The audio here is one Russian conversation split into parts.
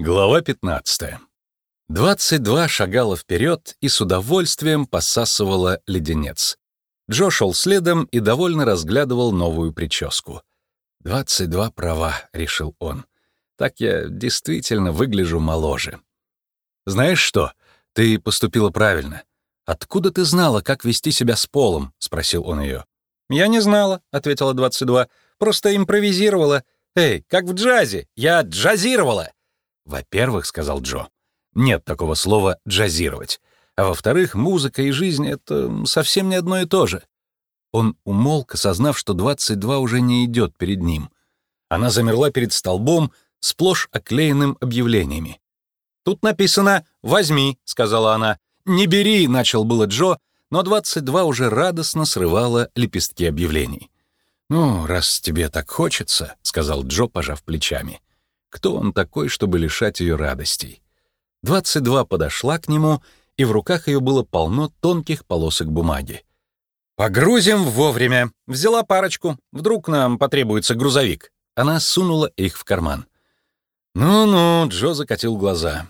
Глава 15. 22 шагала вперед и с удовольствием посасывала леденец. Джо шел следом и довольно разглядывал новую прическу. «22 права», — решил он. «Так я действительно выгляжу моложе». «Знаешь что? Ты поступила правильно. Откуда ты знала, как вести себя с полом?» — спросил он ее. «Я не знала», — ответила 22. «Просто импровизировала. Эй, как в джазе. Я джазировала». «Во-первых, — сказал Джо, — нет такого слова «джазировать». А во-вторых, музыка и жизнь — это совсем не одно и то же. Он умолк, осознав, что 22 уже не идет перед ним. Она замерла перед столбом, сплошь оклеенным объявлениями. «Тут написано «возьми», — сказала она. «Не бери», — начал было Джо, но 22 уже радостно срывала лепестки объявлений. «Ну, раз тебе так хочется», — сказал Джо, пожав плечами. Кто он такой, чтобы лишать ее радостей? 22 подошла к нему, и в руках ее было полно тонких полосок бумаги. «Погрузим вовремя. Взяла парочку. Вдруг нам потребуется грузовик». Она сунула их в карман. «Ну-ну», — Джо закатил глаза.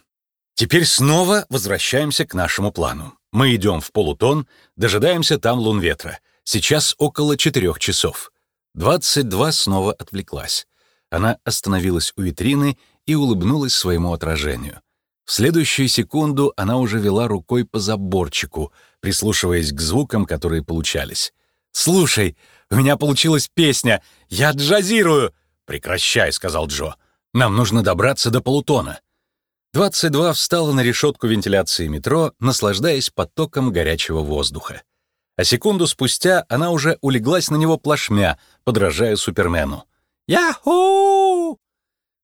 «Теперь снова возвращаемся к нашему плану. Мы идем в полутон, дожидаемся там лун ветра. Сейчас около четырех часов». 22 снова отвлеклась. Она остановилась у витрины и улыбнулась своему отражению. В следующую секунду она уже вела рукой по заборчику, прислушиваясь к звукам, которые получались. «Слушай, у меня получилась песня! Я джазирую!» «Прекращай», — сказал Джо. «Нам нужно добраться до полутона». 22 встала на решетку вентиляции метро, наслаждаясь потоком горячего воздуха. А секунду спустя она уже улеглась на него плашмя, подражая Супермену. «Яху!»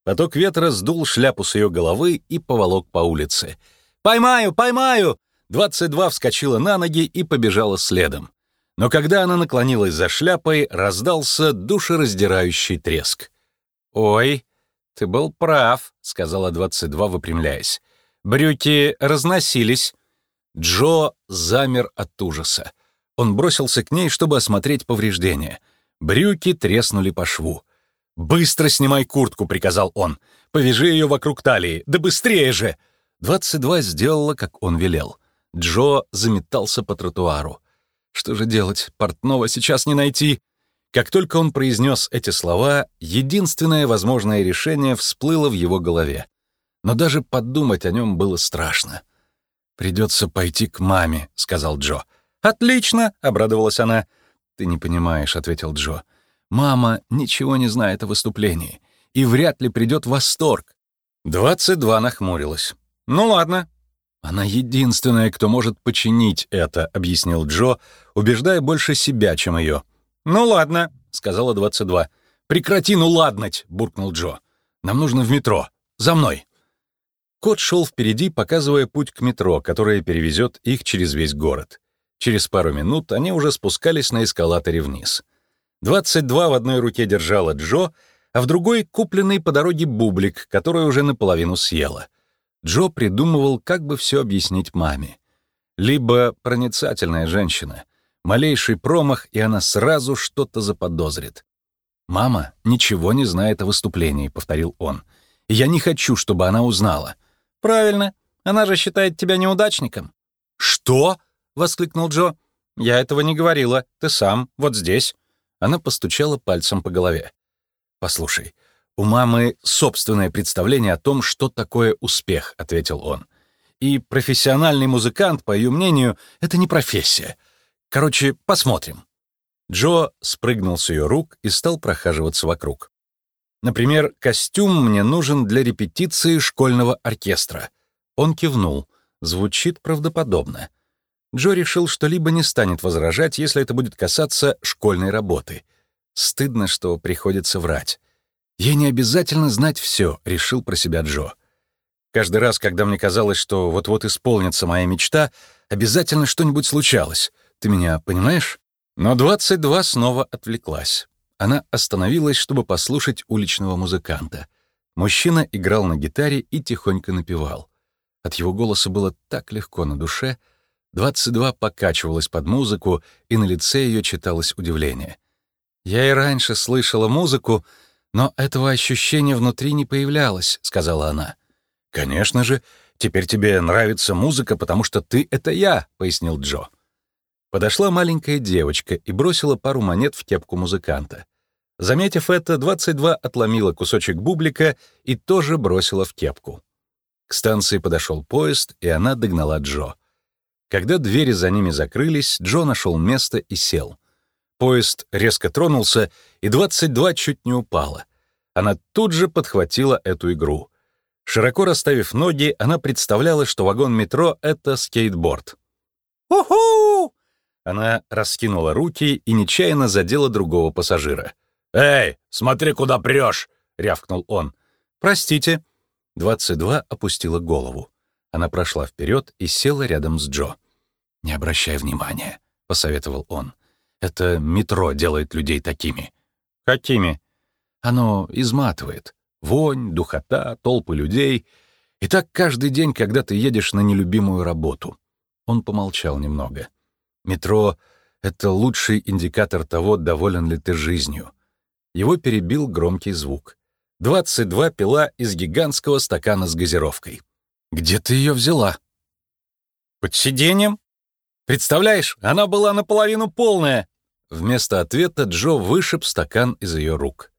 Поток ветра сдул шляпу с ее головы и поволок по улице. «Поймаю, поймаю!» 22 вскочила на ноги и побежала следом. Но когда она наклонилась за шляпой, раздался душераздирающий треск. «Ой, ты был прав», — сказала 22, выпрямляясь. «Брюки разносились». Джо замер от ужаса. Он бросился к ней, чтобы осмотреть повреждения. Брюки треснули по шву. «Быстро снимай куртку», — приказал он. «Повяжи ее вокруг талии. Да быстрее же!» 22 сделала, как он велел. Джо заметался по тротуару. Что же делать? Портного сейчас не найти. Как только он произнес эти слова, единственное возможное решение всплыло в его голове. Но даже подумать о нем было страшно. «Придется пойти к маме», — сказал Джо. «Отлично!» — обрадовалась она. «Ты не понимаешь», — ответил Джо. Мама ничего не знает о выступлении и вряд ли придет в восторг. 22 нахмурилась. «Ну ладно». «Она единственная, кто может починить это», — объяснил Джо, убеждая больше себя, чем ее. «Ну ладно», — сказала 22. «Прекрати ну ладнать», — буркнул Джо. «Нам нужно в метро. За мной». Кот шел впереди, показывая путь к метро, которое перевезет их через весь город. Через пару минут они уже спускались на эскалаторе вниз. 22 в одной руке держала Джо, а в другой — купленный по дороге бублик, который уже наполовину съела. Джо придумывал, как бы все объяснить маме. Либо проницательная женщина, малейший промах, и она сразу что-то заподозрит. «Мама ничего не знает о выступлении», — повторил он. «И я не хочу, чтобы она узнала». «Правильно. Она же считает тебя неудачником». «Что?» — воскликнул Джо. «Я этого не говорила. Ты сам, вот здесь». Она постучала пальцем по голове. «Послушай, у мамы собственное представление о том, что такое успех», — ответил он. «И профессиональный музыкант, по ее мнению, это не профессия. Короче, посмотрим». Джо спрыгнул с ее рук и стал прохаживаться вокруг. «Например, костюм мне нужен для репетиции школьного оркестра». Он кивнул. Звучит правдоподобно. Джо решил, что либо не станет возражать, если это будет касаться школьной работы. Стыдно, что приходится врать. «Ей не обязательно знать все», — решил про себя Джо. Каждый раз, когда мне казалось, что вот-вот исполнится моя мечта, обязательно что-нибудь случалось. Ты меня понимаешь? Но 22 снова отвлеклась. Она остановилась, чтобы послушать уличного музыканта. Мужчина играл на гитаре и тихонько напевал. От его голоса было так легко на душе — 22 покачивалась под музыку, и на лице ее читалось удивление. «Я и раньше слышала музыку, но этого ощущения внутри не появлялось», — сказала она. «Конечно же, теперь тебе нравится музыка, потому что ты — это я», — пояснил Джо. Подошла маленькая девочка и бросила пару монет в кепку музыканта. Заметив это, 22 отломила кусочек бублика и тоже бросила в кепку. К станции подошел поезд, и она догнала Джо. Когда двери за ними закрылись, Джо нашел место и сел. Поезд резко тронулся, и 22 чуть не упала. Она тут же подхватила эту игру. Широко расставив ноги, она представляла, что вагон метро — это скейтборд. «Уху!» Она раскинула руки и нечаянно задела другого пассажира. «Эй, смотри, куда прешь!» — рявкнул он. «Простите». 22 опустила голову. Она прошла вперед и села рядом с Джо. «Не обращай внимания», — посоветовал он. «Это метро делает людей такими». «Какими?» «Оно изматывает. Вонь, духота, толпы людей. И так каждый день, когда ты едешь на нелюбимую работу». Он помолчал немного. Метро — это лучший индикатор того, доволен ли ты жизнью. Его перебил громкий звук. 22 пила из гигантского стакана с газировкой. «Где ты ее взяла?» «Под сиденьем. Представляешь, она была наполовину полная!» Вместо ответа Джо вышиб стакан из ее рук.